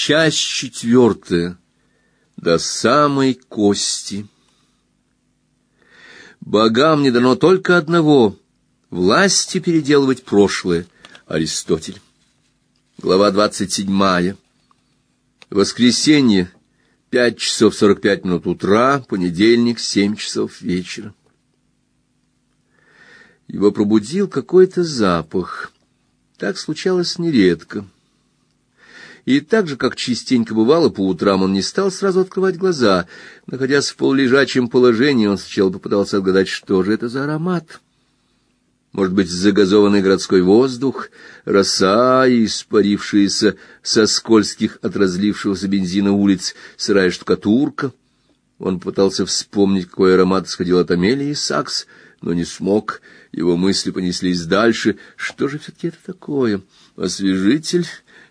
Часть четвертая. До самой кости. Богам не дано только одного — власти переделывать прошлое. Аристотель. Глава двадцать седьмая. Воскресенье, пять часов сорок пять минут утра, понедельник, семь часов вечера. Его пробудил какой-то запах. Так случалось нередко. И так же, как частенько бывало по утрам, он не стал сразу открывать глаза. Находясь в полулежачем положении, он сначала попытался отгадать, что же это за аромат. Может быть, загазованный городской воздух, роса, испарившаяся со скользких от разлившегося бензина улиц, сырая штукатурка. Он пытался вспомнить, какой аромат исходил от Амелии Сакс, но не смог. Его мысли понеслись дальше. Что же все-таки это такое? Освежитель?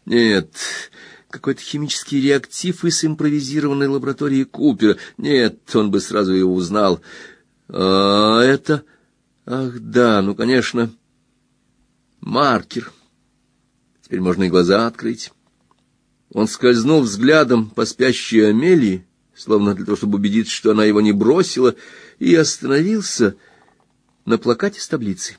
Нет, какой-то химический реактив из импровизированной лаборатории Купера. Нет, он бы сразу его узнал. А это... Ах, да, ну, конечно, маркер. Теперь можно и глаза открыть. Он скользнул взглядом по спящей Амелии, словно для того, чтобы убедиться, что она его не бросила, и остановился на плакате с таблицей.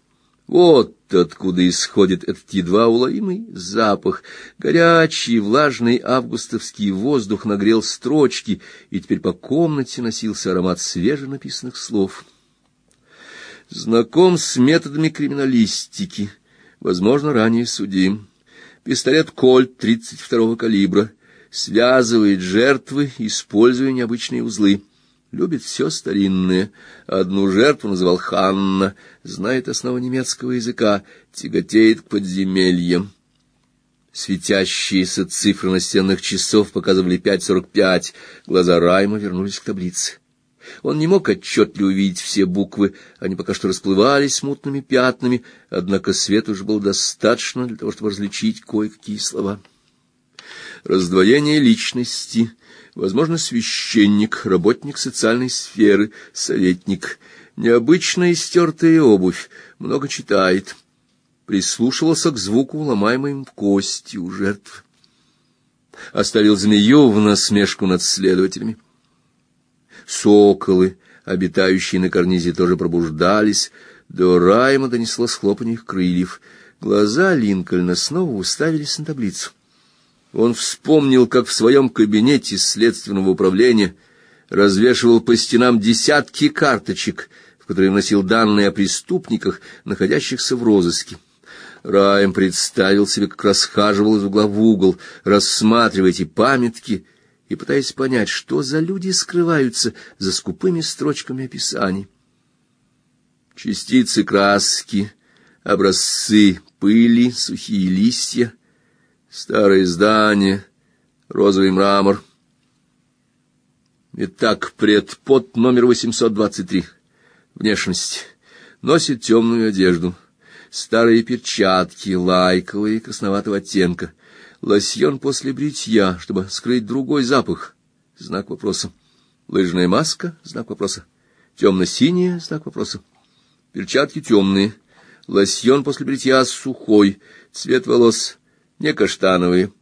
Вот откуда исходит этот едва уловимый запах. Горячий, влажный августовский воздух нагрел строчки, и теперь по комнате носился аромат свеженаписанных слов. Знаком с методами криминалистики, возможно, ранее судим. Пистолет «Кольт» 32-го калибра связывает жертвы, используя необычные узлы любит все старинное. Одну жертву называл Ханна, знает основу немецкого языка, тяготеет к подземельям. Светящиеся цифры настенных часов показывали пять сорок пять. Глаза Райма вернулись к таблице. Он не мог отчетливо увидеть все буквы, они пока что расплывались смутными пятнами, однако света уже было достаточно для того, чтобы различить кое-какие слова. Раздвоение личности — Возможно, священник, работник социальной сферы, советник. Необычная стертая обувь, много читает. Прислушивался к звуку, ломаемой в кости у жертв. Оставил змею в насмешку над следователями. Соколы, обитающие на карнизе, тоже пробуждались. До Райма донесло схлопанье их крыльев. Глаза Линкольна снова уставились на таблицу. Он вспомнил, как в своем кабинете следственного управления развешивал по стенам десятки карточек, в которые вносил данные о преступниках, находящихся в розыске. Раем представил себе, как расхаживал из угла в угол, рассматривая эти памятки и пытаясь понять, что за люди скрываются за скупыми строчками описаний. Частицы краски, образцы пыли, сухие листья, Старое здание, розовый мрамор. Итак, предпод номер 823. Внешность. Носит темную одежду. Старые перчатки, лайковые, красноватого оттенка. Лосьон после бритья, чтобы скрыть другой запах. Знак вопроса. Лыжная маска? Знак вопроса. Темно-синяя? Знак вопроса. Перчатки темные. Лосьон после бритья сухой. Цвет волос не каштановые,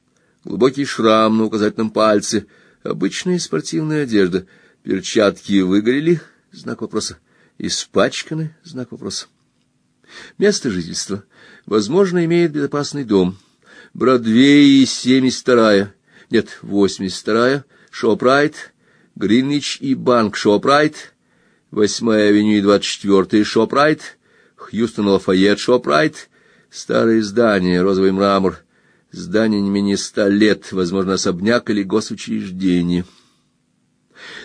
глубокий шрам на указательном пальце, обычная спортивная одежда, перчатки выгорели, знак вопроса, испачканы, знак вопроса. Место жительства, возможно, имеет безопасный дом. Бродвей, 72-я, нет, 82-я, Шопрайт, Гринвич и Банк Шопрайт, 8-я авеню и 24-я Шопрайт, Хьюстон Лафайет Шопрайт, старое здание, розовый мрамор, Здание не менее ста лет, возможно, особняк или госучреждение.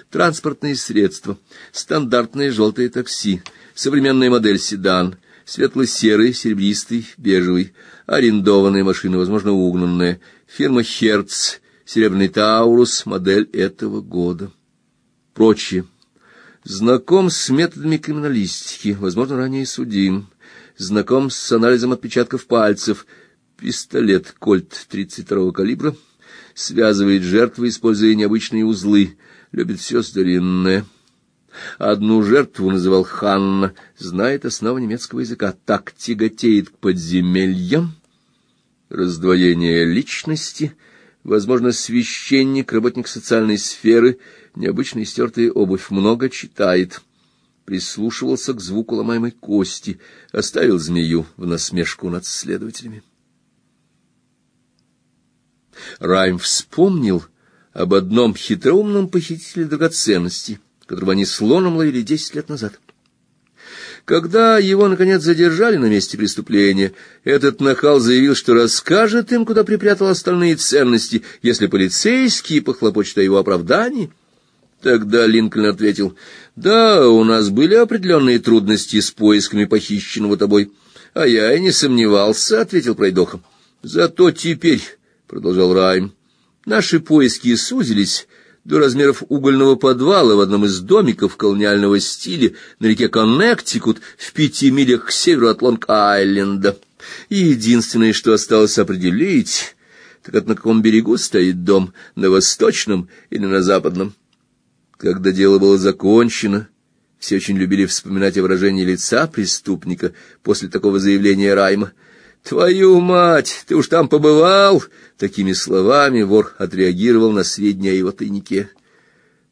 Транспортные средства. Стандартное желтое такси. Современная модель седан. Светло-серый, серебристый, бежевый. Арендованная машина, возможно, угнанная. Фирма «Херц». Серебряный Таурус. Модель этого года. Прочее. Знаком с методами криминалистики, возможно, ранее судим. Знаком с анализом отпечатков пальцев – Пистолет «Кольт» 32-го калибра связывает жертвы, используя необычные узлы, любит все старинное. Одну жертву называл Ханна, знает основу немецкого языка, так тяготеет к подземельям. Раздвоение личности, Возможно, священник, работник социальной сферы, необычно истертая обувь, много читает. Прислушивался к звуку ломаемой кости, оставил змею в насмешку над следователями. Райм вспомнил об одном хитроумном похитителе драгоценностей, которого они слоном ловили десять лет назад. Когда его, наконец, задержали на месте преступления, этот нахал заявил, что расскажет им, куда припрятал остальные ценности, если полицейские похлопочут о его оправдании. Тогда Линкольн ответил, «Да, у нас были определенные трудности с поисками похищенного тобой». «А я и не сомневался», — ответил Пройдоха. «Зато теперь», — продолжал Райм, — «наши поиски сузились» до размеров угольного подвала в одном из домиков колониального стиля на реке Коннектикут в пяти милях к северу от Лонг-Айленда. И единственное, что осталось определить, так это на каком берегу стоит дом, на восточном или на западном. Когда дело было закончено, все очень любили вспоминать о выражении лица преступника после такого заявления Райма — «Твою мать! Ты уж там побывал?» Такими словами вор отреагировал на сведения о его тайнике.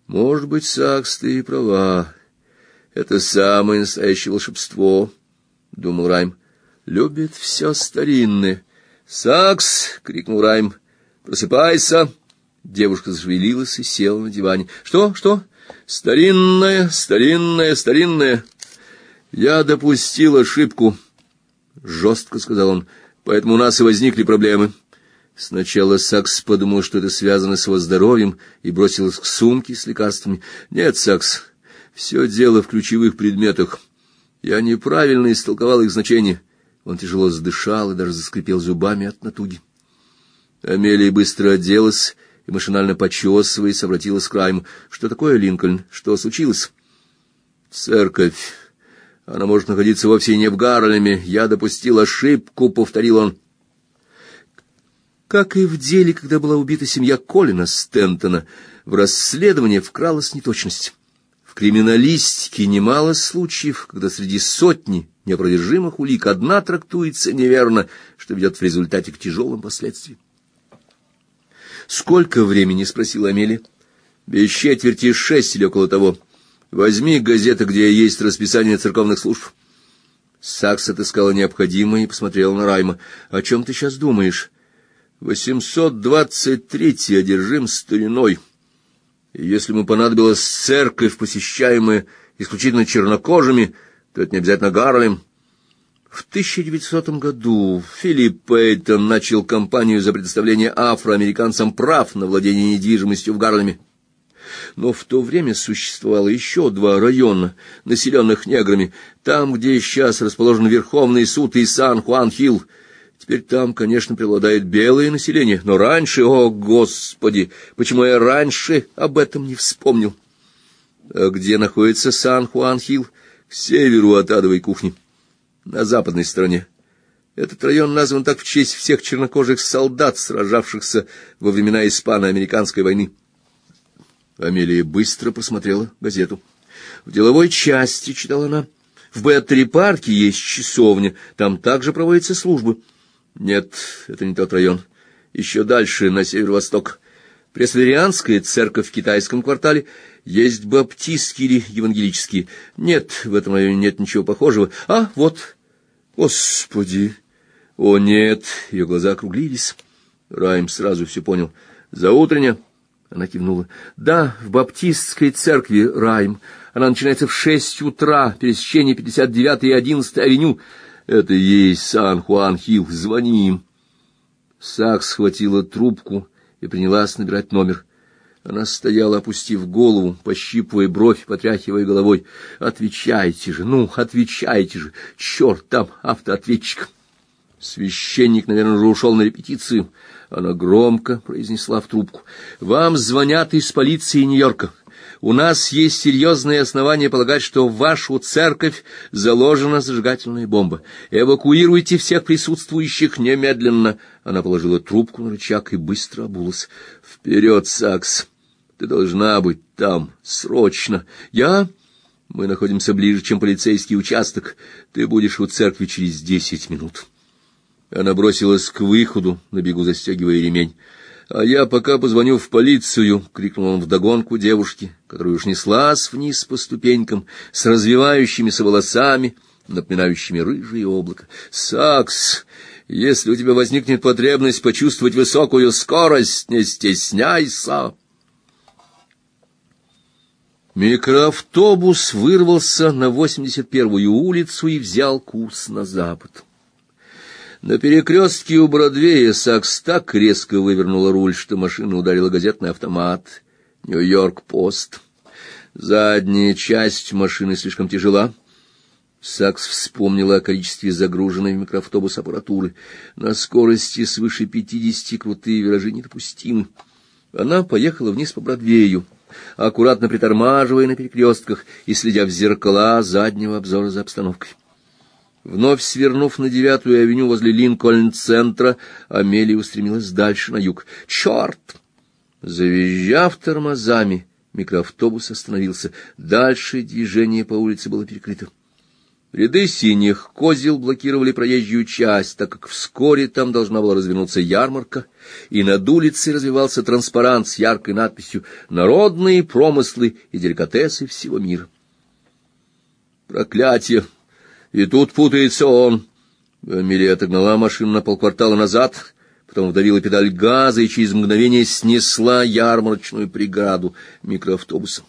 «Может быть, Сакс, ты и права. Это самое настоящее волшебство», — думал Райм. «Любит все старинное». «Сакс!» — крикнул Райм. «Просыпайся!» Девушка зашевелилась и села на диване. «Что? Что? Старинное, старинное, старинное!» «Я допустил ошибку». — жестко сказал он, — поэтому у нас и возникли проблемы. Сначала Сакс подумал, что это связано с его здоровьем, и бросился к сумке с лекарствами. Нет, Сакс, все дело в ключевых предметах. Я неправильно истолковал их значение. Он тяжело задышал и даже заскрипел зубами от натуги. Амелия быстро оделась и, машинально почесываясь, обратилась к Райму. — Что такое, Линкольн? Что случилось? — Церковь. Она может находиться вовсе не в Гарлеме. Я допустил ошибку, — повторил он. Как и в деле, когда была убита семья Колина Стентона, в расследование вкралась неточность. В криминалистике немало случаев, когда среди сотни неопровержимых улик одна трактуется неверно, что ведет в результате к тяжелым последствиям. «Сколько времени?» — спросила Амелия. «Без четверти шесть или около того». Возьми газеты, где есть расписание церковных служб. Сакс отыскала необходимое и посмотрела на Райма. О чем ты сейчас думаешь? Восемьсот двадцать третий одержим стариной. И если ему понадобилась церковь, посещаемая исключительно чернокожими, то это не обязательно Гарлем. В 1900 году Филипп Пейтон начал кампанию за предоставление афроамериканцам прав на владение недвижимостью в Гарлеме но в то время существовало еще два района, населенных неграми, там, где сейчас расположен Верховный суд и Сан-Хуан-Хилл. Теперь там, конечно, преобладает белое население, но раньше, о, Господи, почему я раньше об этом не вспомнил? А где находится Сан-Хуан-Хилл? К северу от адовой кухни, на западной стороне. Этот район назван так в честь всех чернокожих солдат, сражавшихся во времена испано-американской войны. Амелия быстро просмотрела газету. В деловой части, читала она, в Беттери-парке есть часовня, там также проводятся службы. Нет, это не тот район. Еще дальше, на северо-восток. Пресвитерианская церковь в китайском квартале, есть баптистские или евангелические. Нет, в этом районе нет ничего похожего. А, вот, господи! О, нет, ее глаза округлились. Райм сразу все понял. За утренне она кивнула. Да, в баптистской церкви Райм. Она начинается в шесть утра, пересечение 59 и 11 авеню. Это и есть Сан-Хуан-Хилл. Звони им. Сакс схватила трубку и принялась набирать номер. Она стояла, опустив голову, пощипывая бровь, потряхивая головой. «Отвечайте же, ну, отвечайте же! Черт, там автоответчик!» Священник, наверное, уже ушел на репетицию. Она громко произнесла в трубку. «Вам звонят из полиции Нью-Йорка. У нас есть серьезные основания полагать, что в вашу церковь заложена зажигательная бомба. Эвакуируйте всех присутствующих немедленно». Она положила трубку на рычаг и быстро обулась. «Вперед, Сакс! Ты должна быть там, срочно. Я...» Мы находимся ближе, чем полицейский участок. Ты будешь у церкви через десять минут. Она бросилась к выходу, на бегу застегивая ремень. А я пока позвоню в полицию, крикнул он вдогонку девушке, которая уж неслась вниз по ступенькам с развивающимися волосами, напоминающими рыжие облако. Сакс, если у тебя возникнет потребность почувствовать высокую скорость, не стесняйся. Микроавтобус вырвался на 81-ю улицу и взял курс на запад. На перекрестке у Бродвея Сакс так резко вывернула руль, что машина ударила газетный автомат. Нью-Йорк-Пост. Задняя часть машины слишком тяжела. Сакс вспомнила о количестве загруженной в микроавтобус аппаратуры. На скорости свыше пятидесяти крутые виражи недопустимы. Она поехала вниз по Бродвею, аккуратно притормаживая на перекрестках и следя в зеркала заднего обзора за обстановкой. Вновь свернув на девятую авеню возле Линкольн-центра, Амелия устремилась дальше на юг. «Черт!» Завизжав тормозами, микроавтобус остановился. Дальше движение по улице было перекрыто. Ряды синих козел блокировали проезжую часть, так как вскоре там должна была развернуться ярмарка, и над улицей развивался транспарант с яркой надписью «Народные промыслы и деликатесы всего мира». Проклятие! И тут путается он. Амелия отогнала машину на полквартала назад, потом вдавила педаль газа и через мгновение снесла ярмарочную преграду микроавтобусом.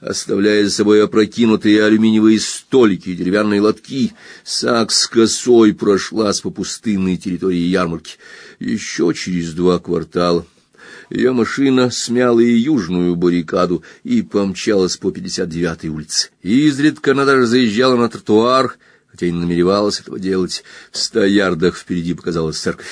Оставляя за собой опрокинутые алюминиевые столики и деревянные лотки, Сакс косой прошлась по пустынной территории ярмарки. Еще через два квартала ее машина смяла и южную баррикаду и помчалась по 59-й улице. Изредка она даже заезжала на тротуар, хотя и не намеревалась этого делать. В ста ярдах впереди показалась церковь.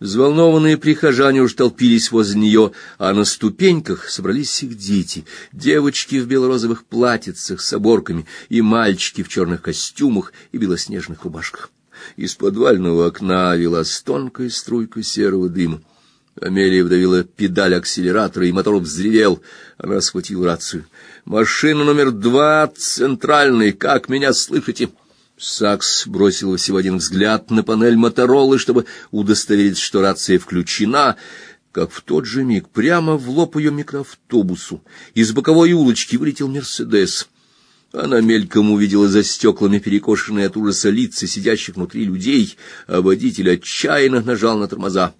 Взволнованные прихожане уж толпились возле нее, а на ступеньках собрались их дети, девочки в белорозовых платьицах с оборками и мальчики в черных костюмах и белоснежных рубашках. Из подвального окна велась тонкая струйка серого дыма. Амелия вдавила педаль акселератора, и мотор взревел. Она схватила рацию. «Машина номер два, центральный, как меня слышите?» Сакс бросил всего один взгляд на панель Моторолы, чтобы удостовериться, что рация включена, как в тот же миг прямо в лоб ее микроавтобусу из боковой улочки вылетел «Мерседес». Она мельком увидела за стеклами перекошенные от ужаса лица сидящих внутри людей, а водитель отчаянно нажал на тормоза.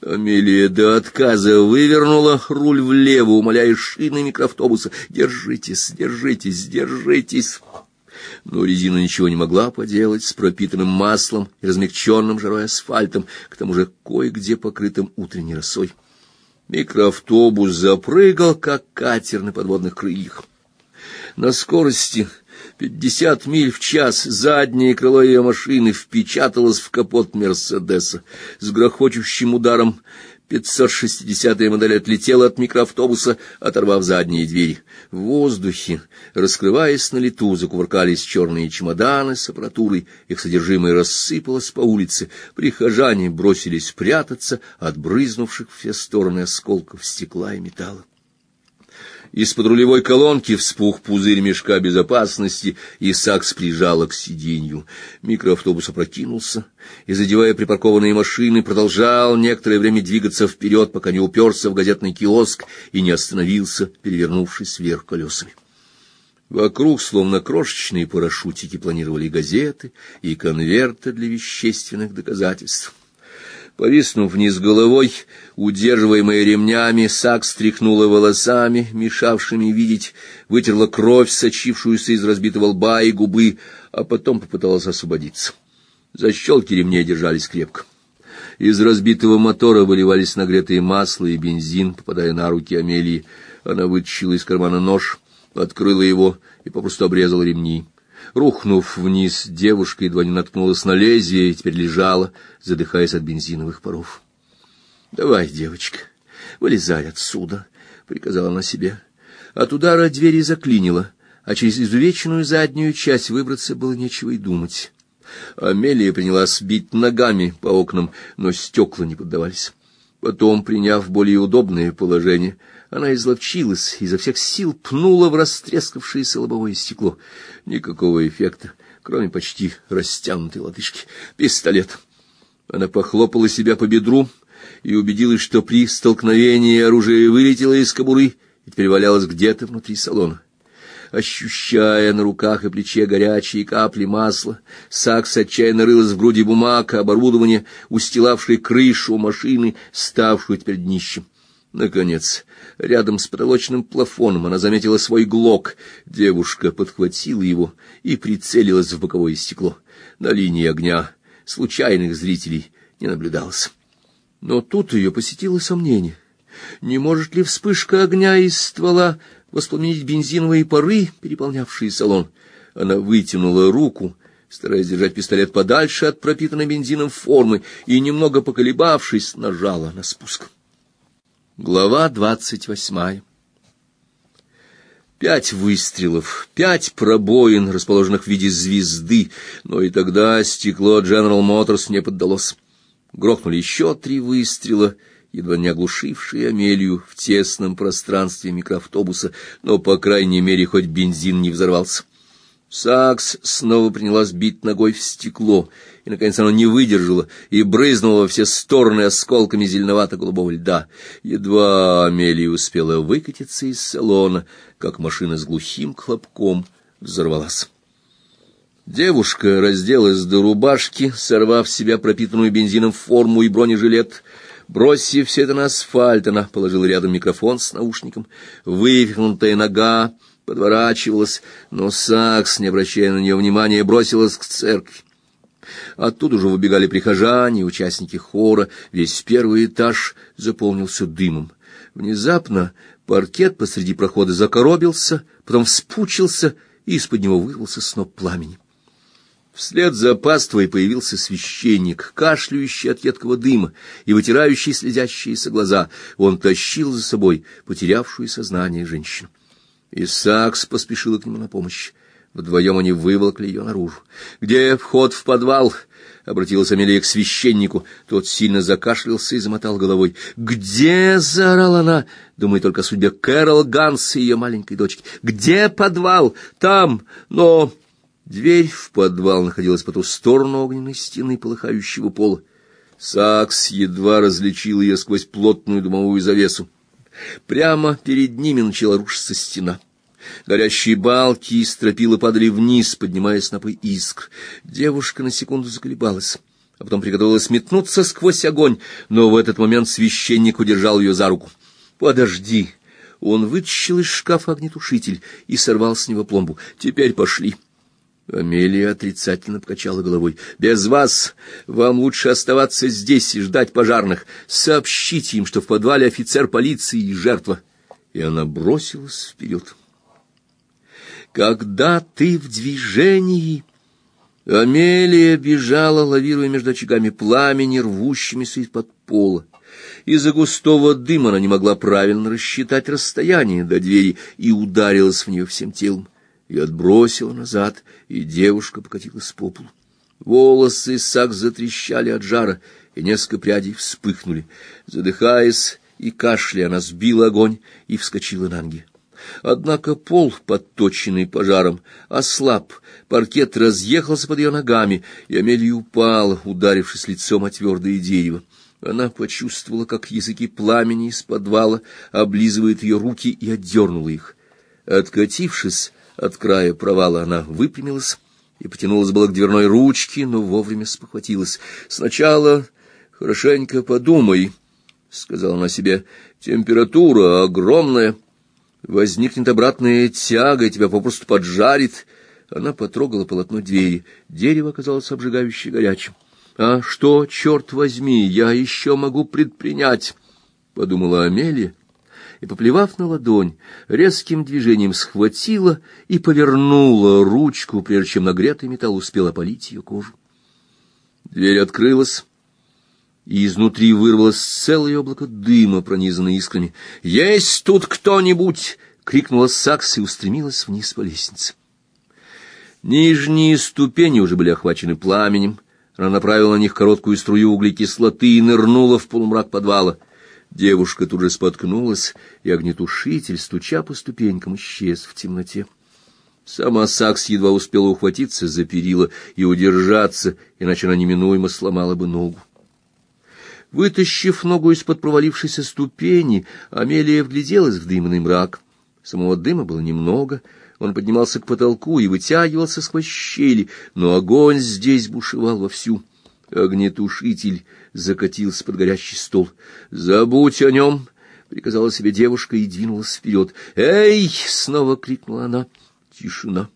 Амелия до отказа вывернула руль влево, умоляя шины микроавтобуса. «Держитесь, держитесь, держитесь!» Но резина ничего не могла поделать с пропитанным маслом и размягченным жарой асфальтом, к тому же кое-где покрытым утренней росой. Микроавтобус запрыгал, как катер на подводных крыльях. На скорости пятьдесят миль в час заднее крыло ее машины впечаталось в капот Мерседеса. С грохочущим ударом 560-я модель отлетела от микроавтобуса, оторвав задние двери. В воздухе, раскрываясь на лету, закувыркались черные чемоданы с аппаратурой, их содержимое рассыпалось по улице. Прихожане бросились прятаться от брызнувших все стороны осколков стекла и металла. Из-под рулевой колонки вспух пузырь мешка безопасности, и Сакс прижала к сиденью. Микроавтобус опрокинулся, и, задевая припаркованные машины, продолжал некоторое время двигаться вперед, пока не уперся в газетный киоск и не остановился, перевернувшись вверх колесами. Вокруг, словно крошечные парашютики, планировали газеты и конверты для вещественных доказательств. Повиснув вниз головой, удерживаемая ремнями, Сак стряхнула волосами, мешавшими видеть, вытерла кровь, сочившуюся из разбитого лба и губы, а потом попыталась освободиться. Защелки ремней держались крепко. Из разбитого мотора выливались нагретые масло и бензин, попадая на руки Амелии. Она вытащила из кармана нож, открыла его и попросту обрезала ремни. Рухнув вниз, девушка едва не наткнулась на лезвие и теперь лежала, задыхаясь от бензиновых паров. — Давай, девочка, вылезай отсюда, — приказала она себе. От удара двери заклинило, а через изувеченную заднюю часть выбраться было нечего и думать. Амелия принялась бить ногами по окнам, но стекла не поддавались. Потом, приняв более удобное положение, она изловчилась и изо всех сил пнула в растрескавшееся лобовое стекло. Никакого эффекта, кроме почти растянутой лодыжки. Пистолет. Она похлопала себя по бедру, и убедилась, что при столкновении оружие вылетело из кобуры и теперь валялось где-то внутри салона. Ощущая на руках и плече горячие капли масла, Сакс отчаянно рылась в груди бумаг, оборудование, устилавшее крышу машины, ставшую теперь днищем. Наконец, рядом с потолочным плафоном она заметила свой глок. Девушка подхватила его и прицелилась в боковое стекло. На линии огня случайных зрителей не наблюдалось. Но тут ее посетило сомнение. Не может ли вспышка огня из ствола воспламенить бензиновые пары, переполнявшие салон? Она вытянула руку, стараясь держать пистолет подальше от пропитанной бензином формы, и, немного поколебавшись, нажала на спуск. Глава двадцать восьмая Пять выстрелов, пять пробоин, расположенных в виде звезды, но и тогда стекло General Motors не поддалось. Грохнули еще три выстрела, едва не оглушившие Амелию в тесном пространстве микроавтобуса, но, по крайней мере, хоть бензин не взорвался. Сакс снова принялась бить ногой в стекло, и, наконец, оно не выдержало и брызнуло во все стороны осколками зеленовато-голубого льда. Едва Амелия успела выкатиться из салона, как машина с глухим хлопком взорвалась. Девушка разделась до рубашки, сорвав с себя пропитанную бензином форму и бронежилет. Бросив все это на асфальт, она положила рядом микрофон с наушником. Вывихнутая нога подворачивалась, но Сакс, не обращая на нее внимания, бросилась к церкви. Оттуда уже выбегали прихожане, участники хора, весь первый этаж заполнился дымом. Внезапно паркет посреди прохода закоробился, потом вспучился, и из-под него вырвался сноп пламени. Вслед за паствой появился священник, кашляющий от едкого дыма и вытирающий слезящиеся глаза. Он тащил за собой потерявшую сознание женщину. Исаакс поспешила к нему на помощь. Вдвоем они выволокли ее наружу. «Где вход в подвал?» — обратилась Амелия к священнику. Тот сильно закашлялся и замотал головой. «Где?» — заорала она, думая только о судьбе Кэрол Ганс и ее маленькой дочки. «Где подвал? Там, но...» Дверь в подвал находилась по ту сторону огненной стены полыхающего пола. Сакс едва различил ее сквозь плотную дымовую завесу. Прямо перед ними начала рушиться стена. Горящие балки и стропила падали вниз, поднимая снопы искр. Девушка на секунду заколебалась, а потом приготовилась метнуться сквозь огонь, но в этот момент священник удержал ее за руку. «Подожди!» Он вытащил из шкафа огнетушитель и сорвал с него пломбу. «Теперь пошли!» Амелия отрицательно покачала головой. «Без вас вам лучше оставаться здесь и ждать пожарных. Сообщите им, что в подвале офицер полиции и жертва». И она бросилась вперед. «Когда ты в движении...» Амелия бежала, лавируя между очагами пламени, рвущимися из-под пола. Из-за густого дыма она не могла правильно рассчитать расстояние до двери и ударилась в нее всем телом и отбросила назад, и девушка покатилась по полу. Волосы Сак затрещали от жара, и несколько прядей вспыхнули. Задыхаясь и кашляя, она сбила огонь и вскочила на ноги. Однако пол, подточенный пожаром, ослаб, паркет разъехался под ее ногами, и Амелия упала, ударившись лицом о твердое дерево. Она почувствовала, как языки пламени из подвала облизывают ее руки и отдернула их. Откатившись, от края провала она выпрямилась и потянулась было к дверной ручке, но вовремя спохватилась. «Сначала хорошенько подумай», — сказала она себе, — «температура огромная, возникнет обратная тяга, и тебя попросту поджарит». Она потрогала полотно двери. Дерево оказалось обжигающе горячим. «А что, черт возьми, я еще могу предпринять?» — подумала Амелия и, поплевав на ладонь, резким движением схватила и повернула ручку, прежде чем нагретый металл успел опалить ее кожу. Дверь открылась, и изнутри вырвалось целое облако дыма, пронизанное искрами. «Есть тут кто-нибудь!» — крикнула Сакс и устремилась вниз по лестнице. Нижние ступени уже были охвачены пламенем. Она направила на них короткую струю углекислоты и нырнула в полумрак подвала — Девушка тут же споткнулась, и огнетушитель, стуча по ступенькам, исчез в темноте. Сама Сакс едва успела ухватиться за перила и удержаться, иначе она неминуемо сломала бы ногу. Вытащив ногу из-под провалившейся ступени, Амелия вгляделась в дымный мрак. Самого дыма было немного, он поднимался к потолку и вытягивался сквозь щели, но огонь здесь бушевал вовсю. Огнетушитель закатился под горящий стол. «Забудь о нем!» — приказала себе девушка и двинулась вперед. «Эй!» — снова крикнула она. Тишина.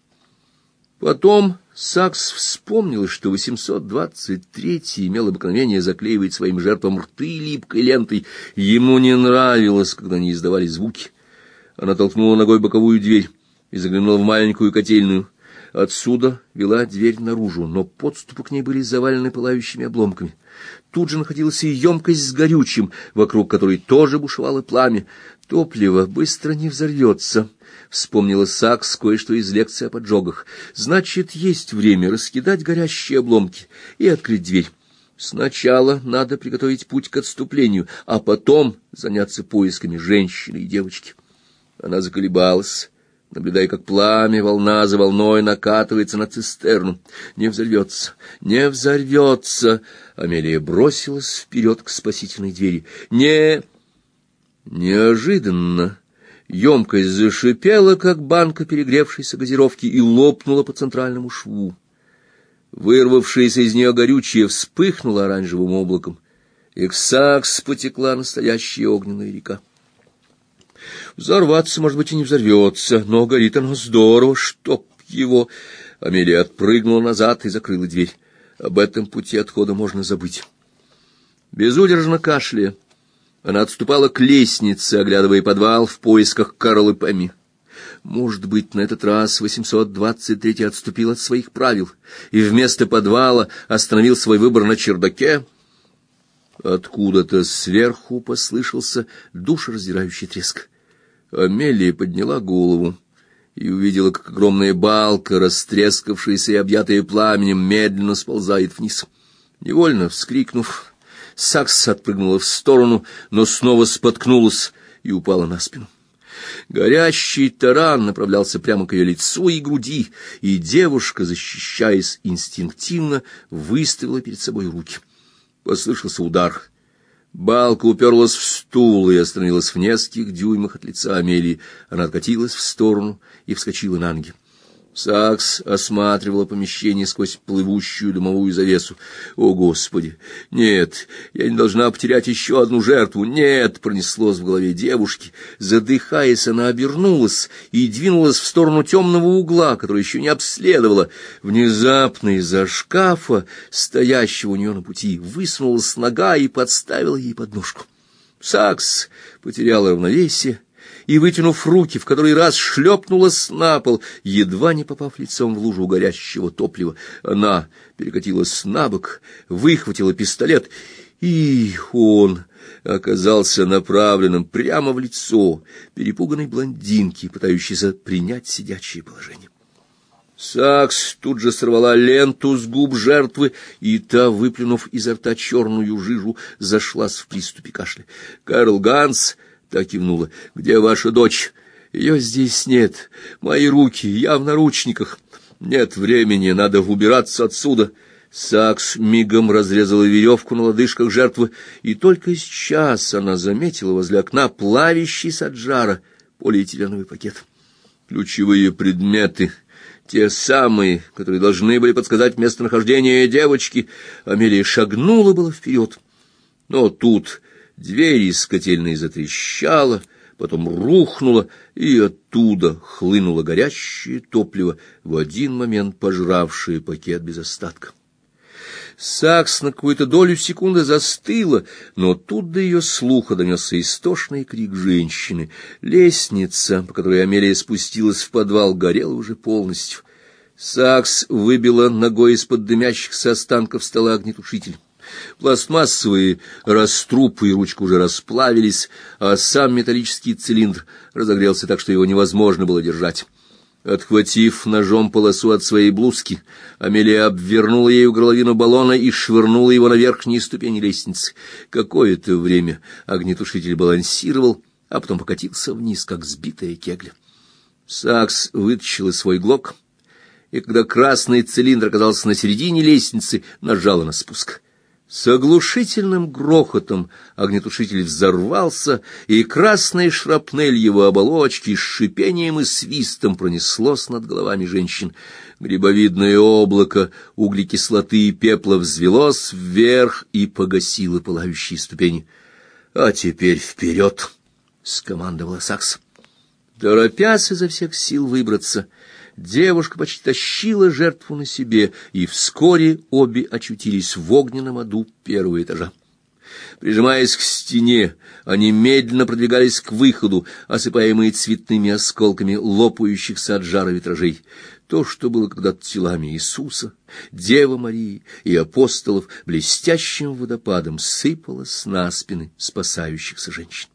Потом Сакс вспомнил, что 823-й имел обыкновение заклеивать своим жертвам рты липкой лентой. Ему не нравилось, когда они издавали звуки. Она толкнула ногой боковую дверь и заглянула в маленькую котельную. Отсюда вела дверь наружу, но подступы к ней были завалены пылающими обломками. Тут же находилась и емкость с горючим, вокруг которой тоже бушевало пламя. Топливо быстро не взорвется, — вспомнила Сакс кое-что из лекции о поджогах. Значит, есть время раскидать горящие обломки и открыть дверь. Сначала надо приготовить путь к отступлению, а потом заняться поисками женщины и девочки. Она заколебалась наблюдая, как пламя волна за волной накатывается на цистерну. Не взорвется, не взорвется. Амелия бросилась вперед к спасительной двери. Не... Неожиданно емкость зашипела, как банка перегревшейся газировки, и лопнула по центральному шву. Вырвавшаяся из нее горючее вспыхнуло оранжевым облаком, и к Сакс потекла настоящая огненная река. Взорваться, может быть, и не взорвется, но горит оно здорово, чтоб его... Амелия отпрыгнула назад и закрыла дверь. Об этом пути отхода можно забыть. Безудержно кашляя, она отступала к лестнице, оглядывая подвал в поисках Каролы Пэмми. Может быть, на этот раз 823 отступил от своих правил и вместо подвала остановил свой выбор на чердаке? Откуда-то сверху послышался душераздирающий треск. Амелия подняла голову и увидела, как огромная балка, растрескавшаяся и объятая пламенем, медленно сползает вниз. Невольно вскрикнув, Сакс отпрыгнула в сторону, но снова споткнулась и упала на спину. Горящий таран направлялся прямо к ее лицу и груди, и девушка, защищаясь инстинктивно, выставила перед собой руки. Послышался удар — Балка уперлась в стул и остановилась в нескольких дюймах от лица Амелии. Она откатилась в сторону и вскочила на ноги. Сакс осматривала помещение сквозь плывущую дымовую завесу. «О, Господи! Нет, я не должна потерять еще одну жертву! Нет!» — пронеслось в голове девушки. Задыхаясь, она обернулась и двинулась в сторону темного угла, который еще не обследовала. Внезапно из-за шкафа, стоящего у нее на пути, высунулась нога и подставила ей подножку. Сакс потеряла равновесие и, вытянув руки, в который раз шлепнулась на пол, едва не попав лицом в лужу горящего топлива. Она перекатилась на бок, выхватила пистолет, и он оказался направленным прямо в лицо перепуганной блондинки, пытающейся принять сидячее положение. Сакс тут же сорвала ленту с губ жертвы, и та, выплюнув изо рта черную жижу, зашлась в приступе кашля. Карл Ганс Та кивнула. «Где ваша дочь?» «Ее здесь нет. Мои руки, я в наручниках. Нет времени, надо убираться отсюда». Сакс мигом разрезала веревку на лодыжках жертвы, и только сейчас она заметила возле окна плавящийся от жара полиэтиленовый пакет. Ключевые предметы, те самые, которые должны были подсказать местонахождение девочки, Амелия шагнула было вперед. Но тут Дверь из котельной затрещала, потом рухнула, и оттуда хлынуло горящее топливо, в один момент пожравшее пакет без остатка. Сакс на какую-то долю секунды застыла, но тут до ее слуха донесся истошный крик женщины. Лестница, по которой Амелия спустилась в подвал, горела уже полностью. Сакс выбила ногой из-под дымящихся останков стола огнетушитель. Пластмассовые раструпы и ручка уже расплавились, а сам металлический цилиндр разогрелся так, что его невозможно было держать. Отхватив ножом полосу от своей блузки, Амелия обвернула ею горловину баллона и швырнула его на верхние ступени лестницы. Какое-то время огнетушитель балансировал, а потом покатился вниз, как сбитая кегля. Сакс вытащила свой глок, и когда красный цилиндр оказался на середине лестницы, нажала на спуск. С оглушительным грохотом огнетушитель взорвался, и красная шрапнель его оболочки с шипением и свистом пронеслось над головами женщин. Грибовидное облако углекислоты и пепла взвелось вверх и погасило пылающие ступени. — А теперь вперед! — скомандовала Сакс. Торопясь изо всех сил выбраться, девушка почти тащила жертву на себе, и вскоре обе очутились в огненном аду первого этажа. Прижимаясь к стене, они медленно продвигались к выходу, осыпаемые цветными осколками лопающихся от жара витражей. То, что было когда-то телами Иисуса, Девы Марии и апостолов, блестящим водопадом сыпалось на спины спасающихся женщин.